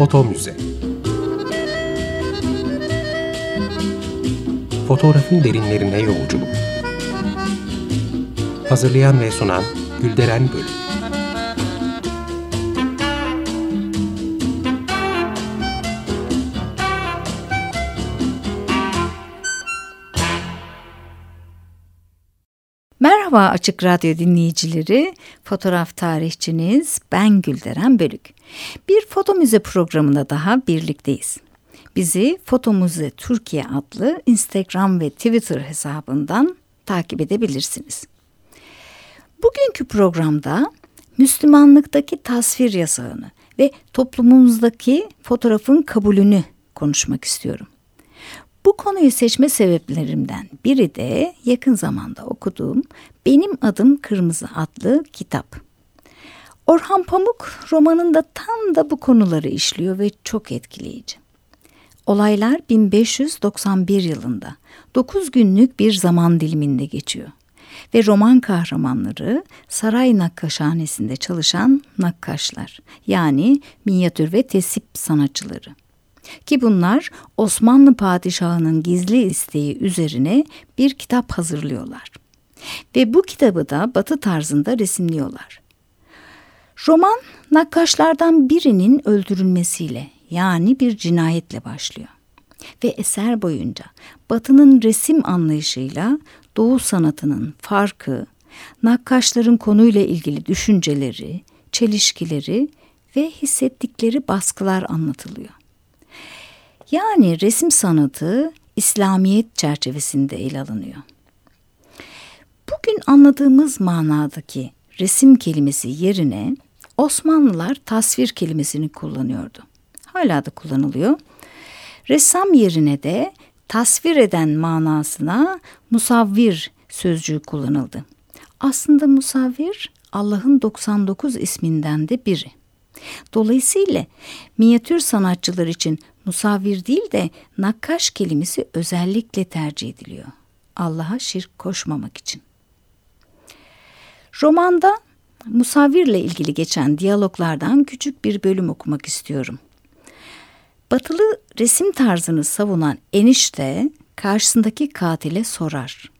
Foto Müze. Fotoğrafın derinlerine yolculuk. Hazırlayan ve sunan Gülderen Bölüm Merhaba Açık Radyo dinleyicileri, fotoğraf tarihçiniz ben Gülderen Bölük. Bir foto müze programında daha birlikteyiz. Bizi Foto Müze Türkiye adlı Instagram ve Twitter hesabından takip edebilirsiniz. Bugünkü programda Müslümanlıktaki tasvir yasağını ve toplumumuzdaki fotoğrafın kabulünü konuşmak istiyorum. Bu konuyu seçme sebeplerimden biri de yakın zamanda okuduğum Benim Adım Kırmızı adlı kitap. Orhan Pamuk romanında tam da bu konuları işliyor ve çok etkileyici. Olaylar 1591 yılında 9 günlük bir zaman diliminde geçiyor ve roman kahramanları saray nakkaşhanesinde çalışan nakkaşlar yani minyatür ve tesip sanatçıları. Ki bunlar Osmanlı padişahının gizli isteği üzerine bir kitap hazırlıyorlar. Ve bu kitabı da batı tarzında resimliyorlar. Roman nakkaşlardan birinin öldürülmesiyle yani bir cinayetle başlıyor. Ve eser boyunca batının resim anlayışıyla doğu sanatının farkı, nakkaşların konuyla ilgili düşünceleri, çelişkileri ve hissettikleri baskılar anlatılıyor. Yani resim sanatı İslamiyet çerçevesinde ele alınıyor. Bugün anladığımız manadaki resim kelimesi yerine Osmanlılar tasvir kelimesini kullanıyordu. Hala da kullanılıyor. Ressam yerine de tasvir eden manasına musavvir sözcüğü kullanıldı. Aslında musavvir Allah'ın 99 isminden de biri. Dolayısıyla minyatür sanatçılar için musavvir değil de nakkaş kelimesi özellikle tercih ediliyor. Allah'a şirk koşmamak için. Romanda musavvirle ilgili geçen diyaloglardan küçük bir bölüm okumak istiyorum. Batılı resim tarzını savunan enişte karşısındaki katile sorar.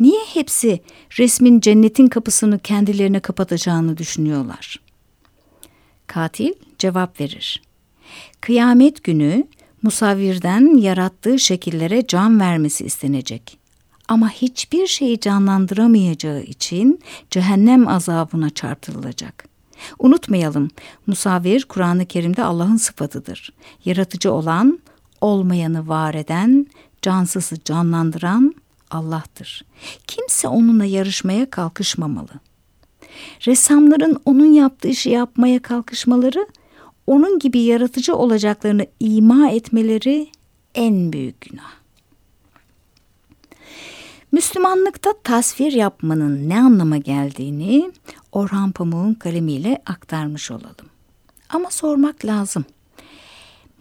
Niye hepsi resmin cennetin kapısını kendilerine kapatacağını düşünüyorlar? Katil cevap verir. Kıyamet günü musavvirden yarattığı şekillere can vermesi istenecek. Ama hiçbir şeyi canlandıramayacağı için cehennem azabına çarptırılacak. Unutmayalım, musavvir Kur'an-ı Kerim'de Allah'ın sıfatıdır. Yaratıcı olan, olmayanı var eden, cansızı canlandıran Allah'tır. Kimse onunla yarışmaya kalkışmamalı. Ressamların onun yaptığı işi yapmaya kalkışmaları onun gibi yaratıcı olacaklarını ima etmeleri en büyük günah. Müslümanlıkta tasvir yapmanın ne anlama geldiğini Orhan Pamuk'un kalemiyle aktarmış olalım. Ama sormak lazım.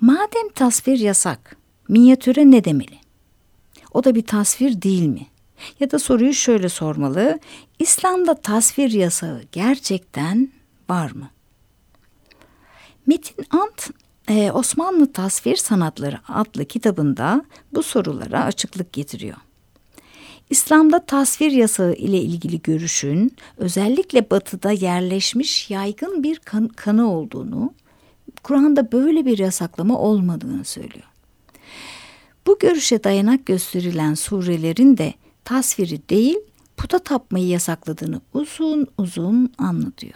Madem tasvir yasak, minyatüre ne demeli? O da bir tasvir değil mi? Ya da soruyu şöyle sormalı. İslam'da tasvir yasağı gerçekten var mı? Metin Ant e, Osmanlı Tasvir Sanatları adlı kitabında bu sorulara açıklık getiriyor. İslam'da tasvir yasağı ile ilgili görüşün özellikle batıda yerleşmiş yaygın bir kan kanı olduğunu, Kur'an'da böyle bir yasaklama olmadığını söylüyor. Bu görüşe dayanak gösterilen surelerin de tasviri değil puta tapmayı yasakladığını uzun uzun anlatıyor.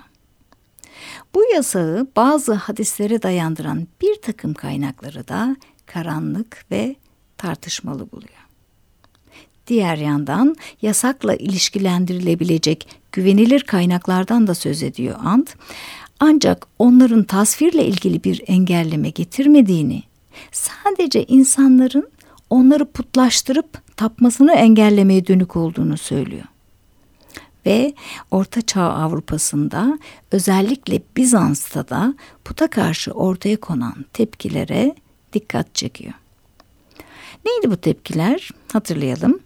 Bu yasağı bazı hadislere dayandıran bir takım kaynakları da karanlık ve tartışmalı buluyor. Diğer yandan yasakla ilişkilendirilebilecek güvenilir kaynaklardan da söz ediyor Ant. Ancak onların tasvirle ilgili bir engelleme getirmediğini, sadece insanların onları putlaştırıp tapmasını engellemeye dönük olduğunu söylüyor ve Orta Çağ Avrupa'sında özellikle Bizans'ta da puta karşı ortaya konan tepkilere dikkat çekiyor. Neydi bu tepkiler? Hatırlayalım.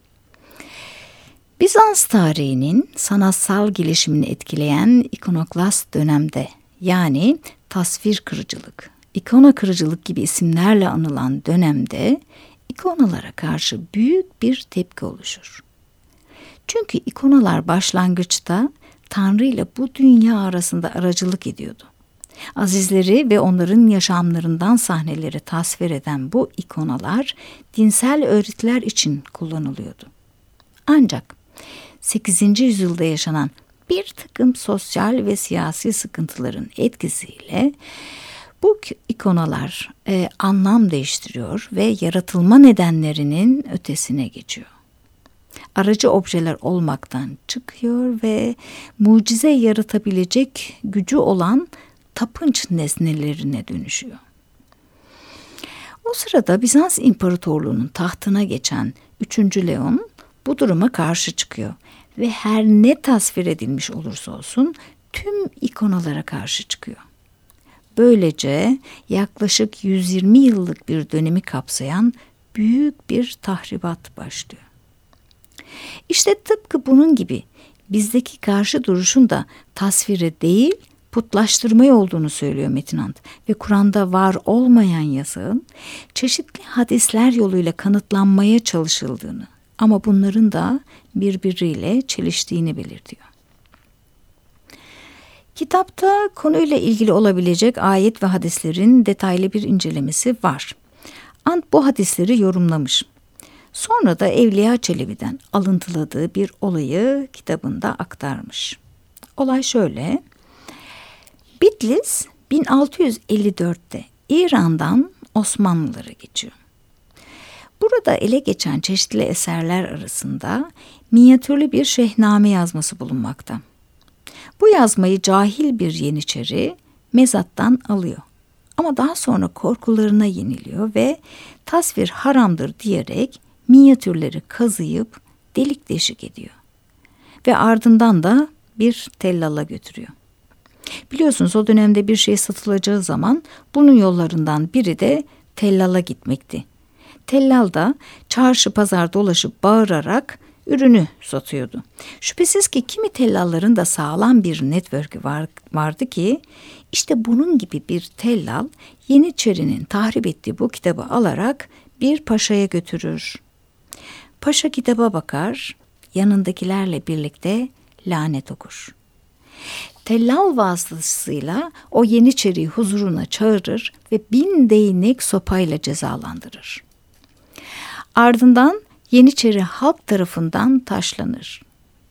Bizans tarihinin sanatsal gelişimini etkileyen ikonoklast dönemde yani tasvir kırıcılık ikona kırıcılık gibi isimlerle anılan dönemde ikonalara karşı büyük bir tepki oluşur. Çünkü ikonalar başlangıçta Tanrı ile bu dünya arasında aracılık ediyordu. Azizleri ve onların yaşamlarından sahneleri tasvir eden bu ikonalar dinsel öğretiler için kullanılıyordu. Ancak 8. yüzyılda yaşanan bir takım sosyal ve siyasi sıkıntıların etkisiyle bu ikonalar e, anlam değiştiriyor ve yaratılma nedenlerinin ötesine geçiyor. Aracı objeler olmaktan çıkıyor ve mucize yaratabilecek gücü olan tapınç nesnelerine dönüşüyor. O sırada Bizans İmparatorluğu'nun tahtına geçen 3. Leon bu duruma karşı çıkıyor ve her ne tasvir edilmiş olursa olsun tüm ikonalara karşı çıkıyor. Böylece yaklaşık 120 yıllık bir dönemi kapsayan büyük bir tahribat başlıyor. İşte tıpkı bunun gibi bizdeki karşı duruşun da tasvire değil putlaştırmaya olduğunu söylüyor Metinant ve Kur'an'da var olmayan yasağın çeşitli hadisler yoluyla kanıtlanmaya çalışıldığını ama bunların da birbiriyle çeliştiğini belirtiyor. Kitapta konuyla ilgili olabilecek ayet ve hadislerin detaylı bir incelemesi var. Ant bu hadisleri yorumlamış. Sonra da Evliya Çelebi'den alıntıladığı bir olayı kitabında aktarmış. Olay şöyle. Bitlis 1654'te İran'dan Osmanlılara geçiyor. Burada ele geçen çeşitli eserler arasında minyatürlü bir şehname yazması bulunmakta. Bu yazmayı cahil bir yeniçeri mezattan alıyor. Ama daha sonra korkularına yeniliyor ve tasvir haramdır diyerek minyatürleri kazıyıp delik deşik ediyor. Ve ardından da bir tellala götürüyor. Biliyorsunuz o dönemde bir şey satılacağı zaman bunun yollarından biri de tellala gitmekti. Tellal da çarşı pazar dolaşıp bağırarak ürünü satıyordu. Şüphesiz ki kimi tellalların da sağlam bir network'ü var, vardı ki işte bunun gibi bir tellal Yeniçeri'nin tahrip ettiği bu kitabı alarak bir paşaya götürür. Paşa kitaba bakar, yanındakilerle birlikte lanet okur. Tellal vasıtasıyla o Yeniçeri'yi huzuruna çağırır ve bin değnek sopayla cezalandırır. Ardından Yeniçeri halk tarafından taşlanır.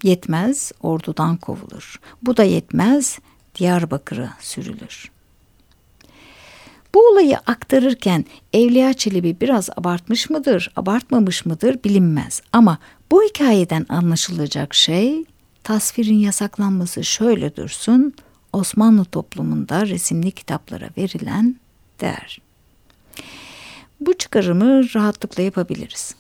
Yetmez ordudan kovulur. Bu da yetmez Diyarbakır'a sürülür. Bu olayı aktarırken Evliya Çelebi biraz abartmış mıdır, abartmamış mıdır bilinmez. Ama bu hikayeden anlaşılacak şey tasvirin yasaklanması şöyle dursun, Osmanlı toplumunda resimli kitaplara verilen değer. Bu çıkarımı rahatlıkla yapabiliriz.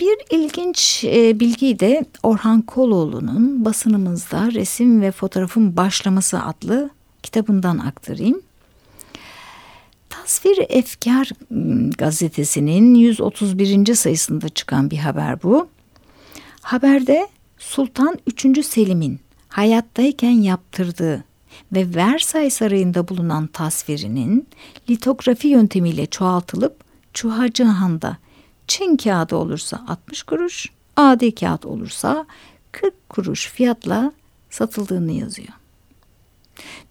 Bir ilginç e, bilgiyi de Orhan Koloğlu'nun basınımızda resim ve fotoğrafın başlaması adlı kitabından aktarayım. Tasvir Efkar gazetesinin 131. sayısında çıkan bir haber bu. Haberde Sultan 3. Selim'in hayattayken yaptırdığı ve Versay Sarayı'nda bulunan tasvirinin litografi yöntemiyle çoğaltılıp Çuhacı Han'da Çin kağıdı olursa 60 kuruş, adi kağıt olursa 40 kuruş fiyatla satıldığını yazıyor.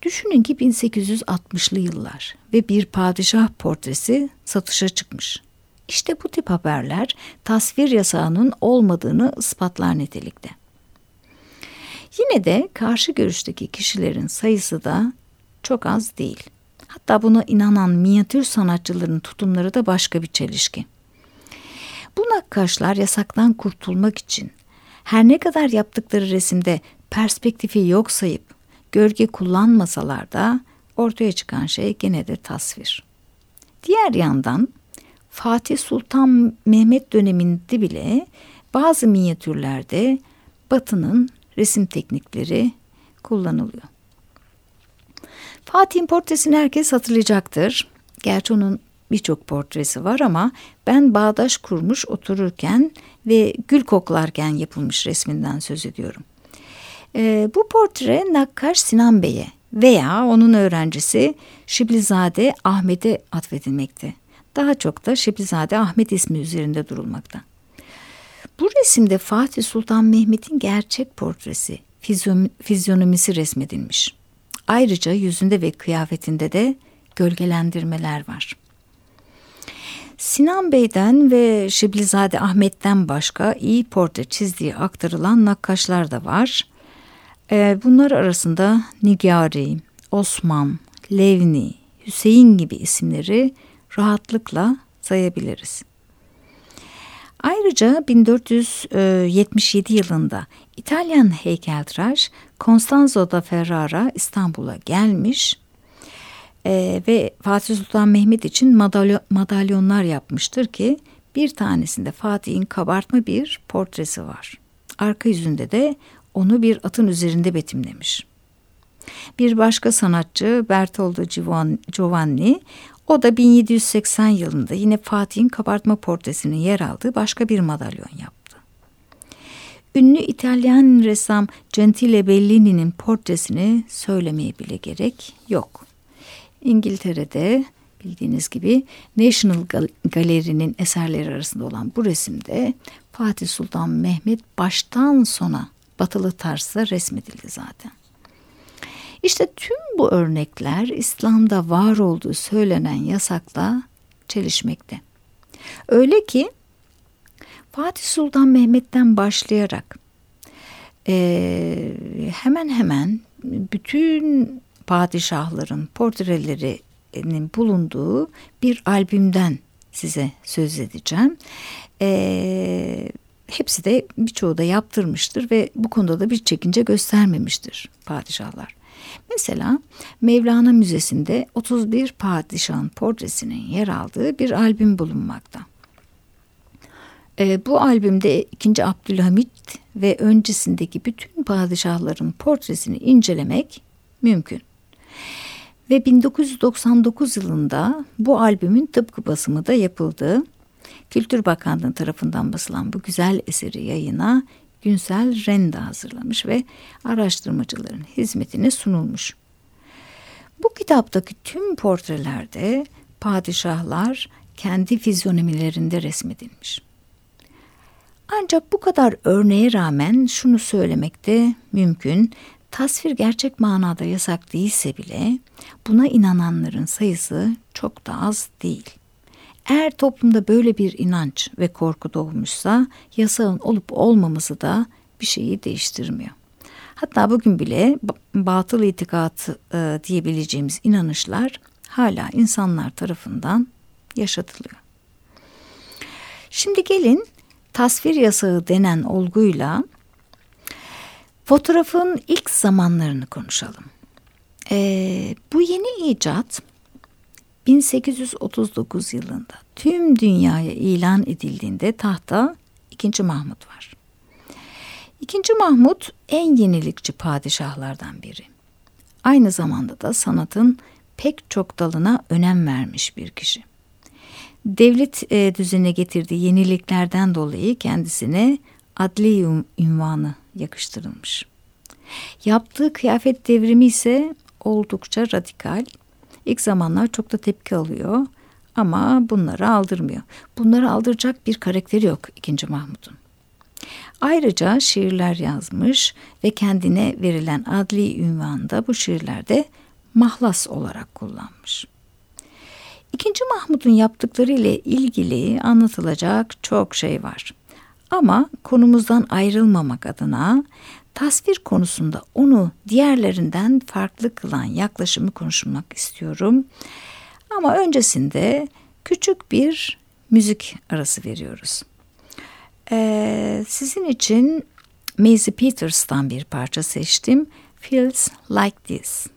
Düşünün ki 1860'lı yıllar ve bir padişah portresi satışa çıkmış. İşte bu tip haberler tasvir yasağının olmadığını ispatlar nitelikte. Yine de karşı görüşteki kişilerin sayısı da çok az değil. Hatta buna inanan minyatür sanatçıların tutumları da başka bir çelişki. Bu nakkaşlar yasaktan kurtulmak için her ne kadar yaptıkları resimde perspektifi yok sayıp gölge kullanmasalar da ortaya çıkan şey gene de tasvir. Diğer yandan Fatih Sultan Mehmet döneminde bile bazı minyatürlerde Batı'nın resim teknikleri kullanılıyor. Fatih'in portresini herkes hatırlayacaktır. Gerçi onun birçok portresi var ama ben bağdaş kurmuş otururken ve gül koklarken yapılmış resminden söz ediyorum. E, bu portre Nakkaş Sinan Bey'e veya onun öğrencisi Şiblizade Ahmet'e atfedilmekte. Daha çok da Şiblizade Ahmet ismi üzerinde durulmakta. Bu resimde Fatih Sultan Mehmet'in gerçek portresi, fizyonomisi resmedilmiş. Ayrıca yüzünde ve kıyafetinde de gölgelendirmeler var. Sinan Bey'den ve Şiblizade Ahmet'ten başka iyi portre çizdiği aktarılan nakkaşlar da var. Ee, bunlar arasında Nigari, Osman, Levni, Hüseyin gibi isimleri rahatlıkla sayabiliriz. Ayrıca 1477 yılında İtalyan heykeltıraş Constanzo da Ferrara İstanbul'a gelmiş e, ve Fatih Sultan Mehmet için madalyo, madalyonlar yapmıştır ki bir tanesinde Fatih'in kabartma bir portresi var. Arka yüzünde de onu bir atın üzerinde betimlemiş. Bir başka sanatçı Bertoldo Giovanni o da 1780 yılında yine Fatih'in kabartma portresinin yer aldığı başka bir madalyon yaptı. Ünlü İtalyan ressam Gentile Bellini'nin portresini söylemeye bile gerek yok. İngiltere'de bildiğiniz gibi National Gallery'nin eserleri arasında olan bu resimde Fatih Sultan Mehmet baştan sona batılı tarzda resmedildi zaten. İşte tüm bu örnekler İslam'da var olduğu söylenen yasakla çelişmekte. Öyle ki Fatih Sultan Mehmet'ten başlayarak e, hemen hemen bütün padişahların portrelerinin bulunduğu bir albümden size söz edeceğim. E, hepsi de birçoğu da yaptırmıştır ve bu konuda da bir çekince göstermemiştir padişahlar. Mesela Mevlana Müzesi'nde 31 padişahın portresinin yer aldığı bir albüm bulunmakta. E, bu albümde 2. Abdülhamit ve öncesindeki bütün padişahların portresini incelemek mümkün. Ve 1999 yılında bu albümün tıpkı basımı da yapıldı. Kültür Bakanlığı tarafından basılan bu güzel eseri yayına Günsel Renda hazırlamış ve araştırmacıların hizmetine sunulmuş. Bu kitaptaki tüm portrelerde padişahlar kendi fizyonomilerinde resmedilmiş. Ancak bu kadar örneğe rağmen şunu söylemek de mümkün. Tasvir gerçek manada yasak değilse bile buna inananların sayısı çok da az değil. Eğer toplumda böyle bir inanç ve korku doğmuşsa yasağın olup olmaması da bir şeyi değiştirmiyor. Hatta bugün bile batıl itikat e, diyebileceğimiz inanışlar hala insanlar tarafından yaşatılıyor. Şimdi gelin tasvir yasağı denen olguyla fotoğrafın ilk zamanlarını konuşalım. Ee, bu yeni icat 1839 yılında tüm dünyaya ilan edildiğinde tahta 2. Mahmut var. 2. Mahmut en yenilikçi padişahlardan biri. Aynı zamanda da sanatın pek çok dalına önem vermiş bir kişi. Devlet e, düzenine getirdiği yeniliklerden dolayı kendisine adli ünvanı yakıştırılmış. Yaptığı kıyafet devrimi ise oldukça radikal İlk zamanlar çok da tepki alıyor ama bunları aldırmıyor. Bunları aldıracak bir karakteri yok 2. Mahmut'un. Ayrıca şiirler yazmış ve kendine verilen adli ünvanda bu şiirlerde mahlas olarak kullanmış. İkinci Mahmut'un yaptıkları ile ilgili anlatılacak çok şey var. Ama konumuzdan ayrılmamak adına tasvir konusunda onu diğerlerinden farklı kılan yaklaşımı konuşmak istiyorum. Ama öncesinde küçük bir müzik arası veriyoruz. Ee, sizin için Maisie Peters'tan bir parça seçtim. Feels Like This.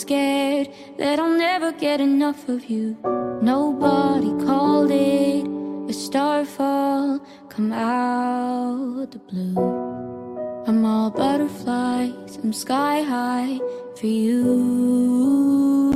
Scared that I'll never get enough of you. Nobody called it a starfall, come out the blue. I'm all butterflies, I'm sky high for you.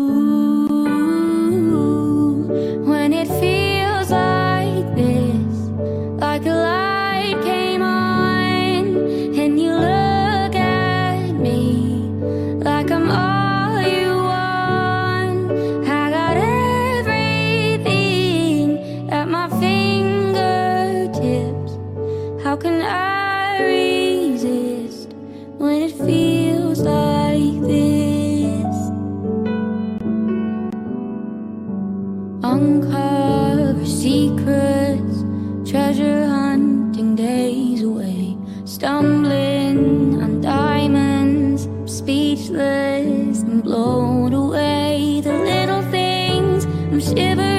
Uncover secrets, treasure hunting days away, stumbling on diamonds, speechless and blown away. The little things I'm shivering,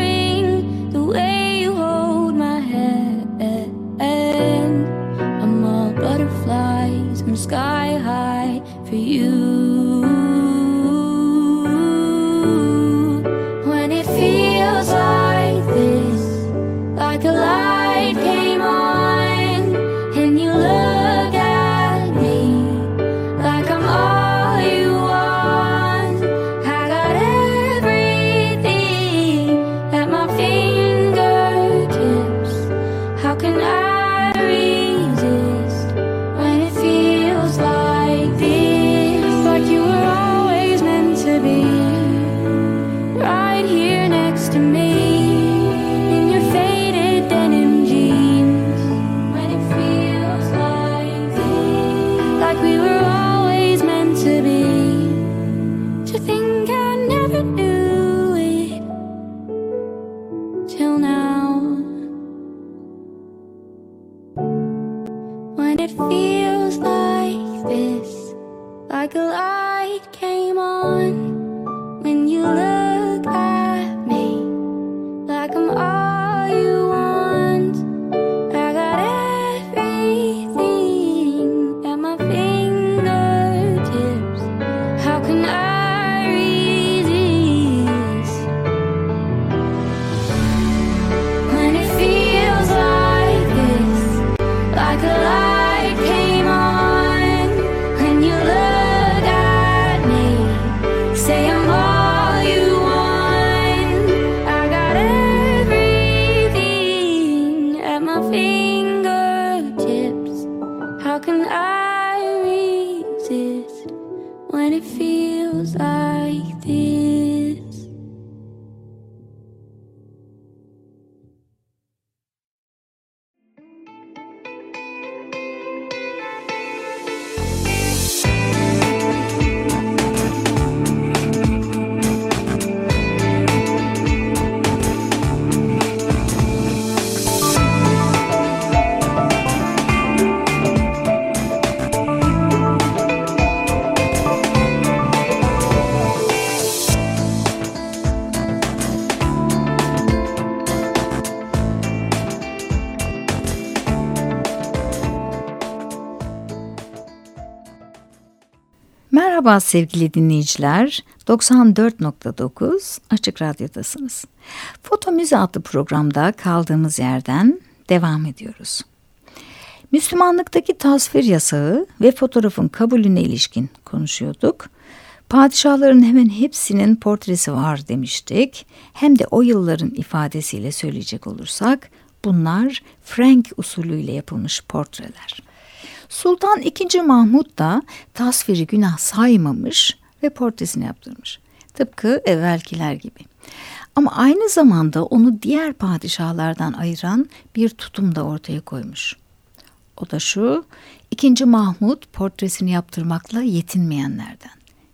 Merhaba sevgili dinleyiciler. 94.9 Açık Radyo'dasınız. Foto Müze adlı programda kaldığımız yerden devam ediyoruz. Müslümanlıktaki tasvir yasağı ve fotoğrafın kabulüne ilişkin konuşuyorduk. Padişahların hemen hepsinin portresi var demiştik. Hem de o yılların ifadesiyle söyleyecek olursak bunlar Frank usulüyle yapılmış portreler. Sultan II. Mahmud da tasviri günah saymamış ve portresini yaptırmış. Tıpkı evvelkiler gibi. Ama aynı zamanda onu diğer padişahlardan ayıran bir tutum da ortaya koymuş. O da şu, II. Mahmud portresini yaptırmakla yetinmeyenlerden.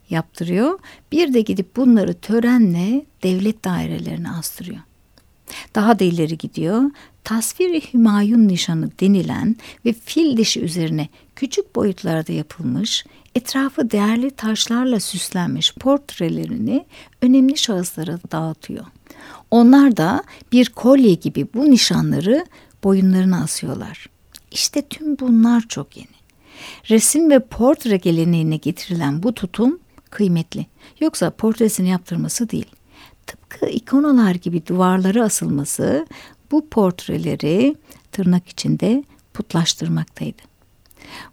Yaptırıyor, bir de gidip bunları törenle devlet dairelerine astırıyor. Daha da ileri gidiyor. Tasviri Hümayun nişanı denilen ve fil dişi üzerine küçük boyutlarda yapılmış, etrafı değerli taşlarla süslenmiş portrelerini önemli şahıslara dağıtıyor. Onlar da bir kolye gibi bu nişanları boyunlarına asıyorlar. İşte tüm bunlar çok yeni. Resim ve portre geleneğine getirilen bu tutum kıymetli. Yoksa portresini yaptırması değil. Tıpkı ikonalar gibi duvarlara asılması bu portreleri tırnak içinde putlaştırmaktaydı.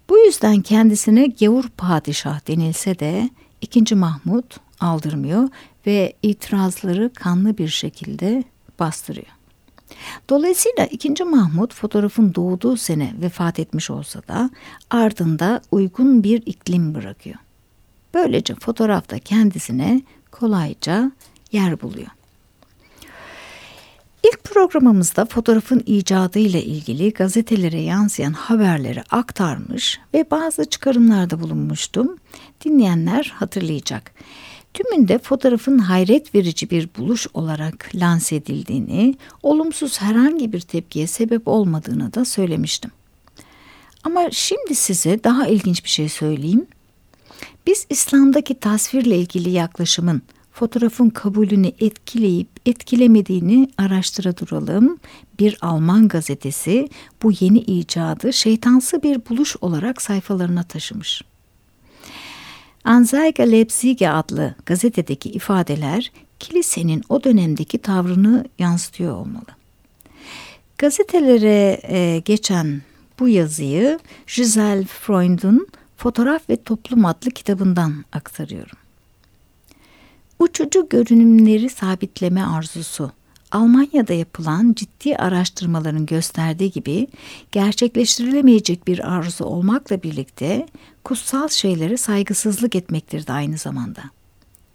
Bu yüzden kendisine gavur padişah denilse de 2. Mahmut aldırmıyor ve itirazları kanlı bir şekilde bastırıyor. Dolayısıyla 2. Mahmut fotoğrafın doğduğu sene vefat etmiş olsa da ardında uygun bir iklim bırakıyor. Böylece fotoğrafta kendisine kolayca yer buluyor. İlk programımızda fotoğrafın icadı ile ilgili gazetelere yansıyan haberleri aktarmış ve bazı çıkarımlarda bulunmuştum. Dinleyenler hatırlayacak. Tümünde fotoğrafın hayret verici bir buluş olarak lanse edildiğini, olumsuz herhangi bir tepkiye sebep olmadığını da söylemiştim. Ama şimdi size daha ilginç bir şey söyleyeyim. Biz İslam'daki tasvirle ilgili yaklaşımın fotoğrafın kabulünü etkileyip etkilemediğini araştıra duralım. Bir Alman gazetesi bu yeni icadı şeytansı bir buluş olarak sayfalarına taşımış. Anzeiger Leipzige adlı gazetedeki ifadeler kilisenin o dönemdeki tavrını yansıtıyor olmalı. Gazetelere e, geçen bu yazıyı Giselle Freund'un Fotoğraf ve Toplum adlı kitabından aktarıyorum. Uçucu görünümleri sabitleme arzusu Almanya'da yapılan ciddi araştırmaların gösterdiği gibi gerçekleştirilemeyecek bir arzu olmakla birlikte kutsal şeylere saygısızlık etmektir de aynı zamanda.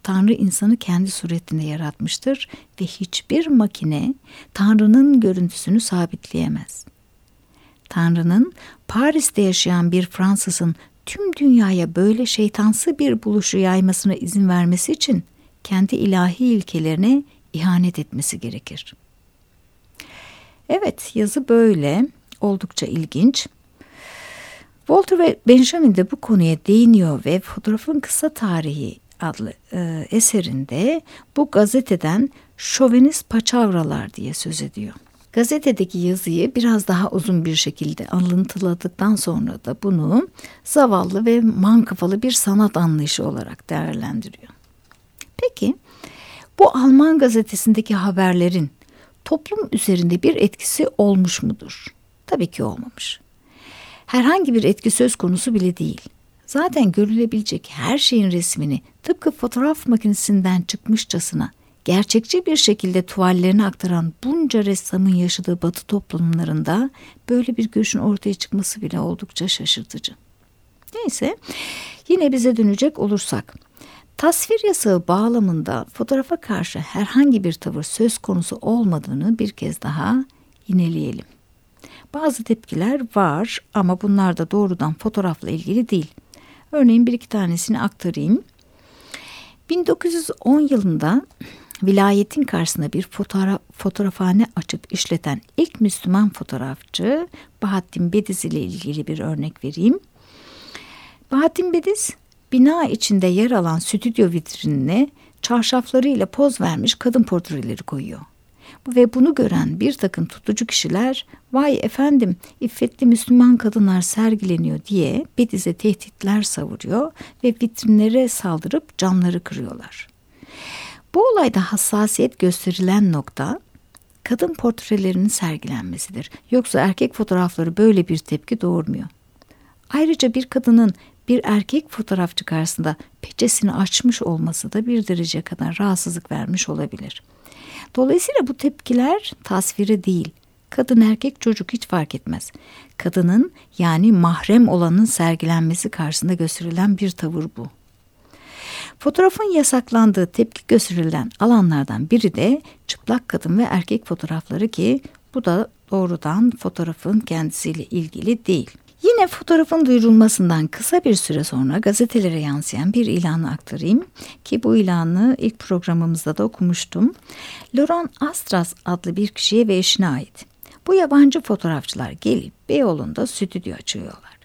Tanrı insanı kendi suretinde yaratmıştır ve hiçbir makine Tanrı'nın görüntüsünü sabitleyemez. Tanrı'nın Paris'te yaşayan bir Fransızın tüm dünyaya böyle şeytansı bir buluşu yaymasına izin vermesi için kendi ilahi ilkelerine ihanet etmesi gerekir. Evet, yazı böyle. Oldukça ilginç. Walter ve Benjamin de bu konuya değiniyor ve fotoğrafın kısa tarihi adlı e, eserinde bu gazeteden şovenist paçavralar diye söz ediyor. Gazetedeki yazıyı biraz daha uzun bir şekilde alıntıladıktan sonra da bunu zavallı ve mankafalı bir sanat anlayışı olarak değerlendiriyor. Peki bu Alman gazetesindeki haberlerin toplum üzerinde bir etkisi olmuş mudur? Tabii ki olmamış. Herhangi bir etki söz konusu bile değil. Zaten görülebilecek her şeyin resmini tıpkı fotoğraf makinesinden çıkmışçasına gerçekçi bir şekilde tuvallerine aktaran bunca ressamın yaşadığı batı toplumlarında böyle bir görüşün ortaya çıkması bile oldukça şaşırtıcı. Neyse yine bize dönecek olursak Tasvir yasağı bağlamında fotoğrafa karşı herhangi bir tavır söz konusu olmadığını bir kez daha yineleyelim. Bazı tepkiler var ama bunlar da doğrudan fotoğrafla ilgili değil. Örneğin bir iki tanesini aktarayım. 1910 yılında vilayetin karşısında bir fotoğraf, fotoğrafhane açıp işleten ilk Müslüman fotoğrafçı Bahattin Bediz ile ilgili bir örnek vereyim. Bahattin Bediz bina içinde yer alan stüdyo vitrinine çarşaflarıyla poz vermiş kadın portreleri koyuyor. Ve bunu gören bir takım tutucu kişiler vay efendim iffetli Müslüman kadınlar sergileniyor diye Bediz'e tehditler savuruyor ve vitrinlere saldırıp camları kırıyorlar. Bu olayda hassasiyet gösterilen nokta kadın portrelerinin sergilenmesidir. Yoksa erkek fotoğrafları böyle bir tepki doğurmuyor. Ayrıca bir kadının bir erkek fotoğrafçı karşısında peçesini açmış olması da bir derece kadar rahatsızlık vermiş olabilir. Dolayısıyla bu tepkiler tasviri değil. Kadın erkek çocuk hiç fark etmez. Kadının yani mahrem olanın sergilenmesi karşısında gösterilen bir tavır bu. Fotoğrafın yasaklandığı tepki gösterilen alanlardan biri de çıplak kadın ve erkek fotoğrafları ki bu da doğrudan fotoğrafın kendisiyle ilgili değil. Yine fotoğrafın duyurulmasından kısa bir süre sonra gazetelere yansıyan bir ilanı aktarayım ki bu ilanı ilk programımızda da okumuştum. Laurent Astras adlı bir kişiye ve eşine ait. Bu yabancı fotoğrafçılar gelip Beyoğlu'nda stüdyo açıyorlar.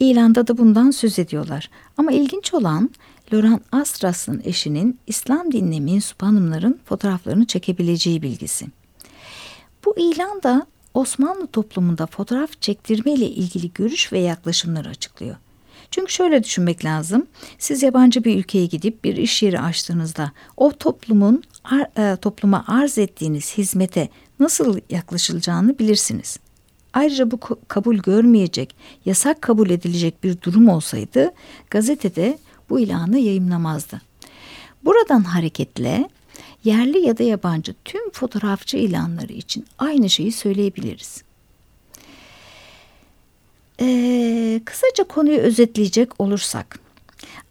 İlanda da bundan söz ediyorlar. Ama ilginç olan Laurent Astras'ın eşinin İslam dinine mensup hanımların fotoğraflarını çekebileceği bilgisi. Bu ilan da Osmanlı toplumunda fotoğraf çektirme ile ilgili görüş ve yaklaşımları açıklıyor. Çünkü şöyle düşünmek lazım. Siz yabancı bir ülkeye gidip bir iş yeri açtığınızda o toplumun e, topluma arz ettiğiniz hizmete nasıl yaklaşılacağını bilirsiniz. Ayrıca bu kabul görmeyecek, yasak kabul edilecek bir durum olsaydı gazetede bu ilanı yayımlamazdı. Buradan hareketle yerli ya da yabancı tüm fotoğrafçı ilanları için aynı şeyi söyleyebiliriz. Ee, kısaca konuyu özetleyecek olursak,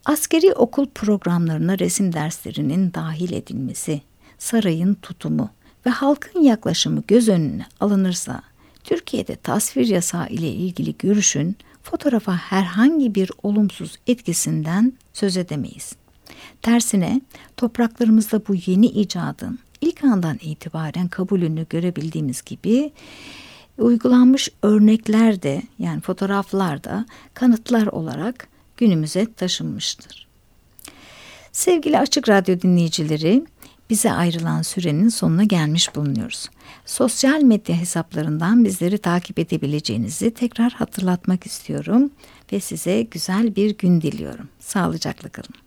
askeri okul programlarına resim derslerinin dahil edilmesi, sarayın tutumu ve halkın yaklaşımı göz önüne alınırsa, Türkiye'de tasvir yasağı ile ilgili görüşün fotoğrafa herhangi bir olumsuz etkisinden söz edemeyiz. Tersine topraklarımızda bu yeni icadın ilk andan itibaren kabulünü görebildiğimiz gibi uygulanmış örnekler de yani fotoğraflar da kanıtlar olarak günümüze taşınmıştır. Sevgili Açık Radyo dinleyicileri, bize ayrılan sürenin sonuna gelmiş bulunuyoruz. Sosyal medya hesaplarından bizleri takip edebileceğinizi tekrar hatırlatmak istiyorum ve size güzel bir gün diliyorum. Sağlıcakla kalın.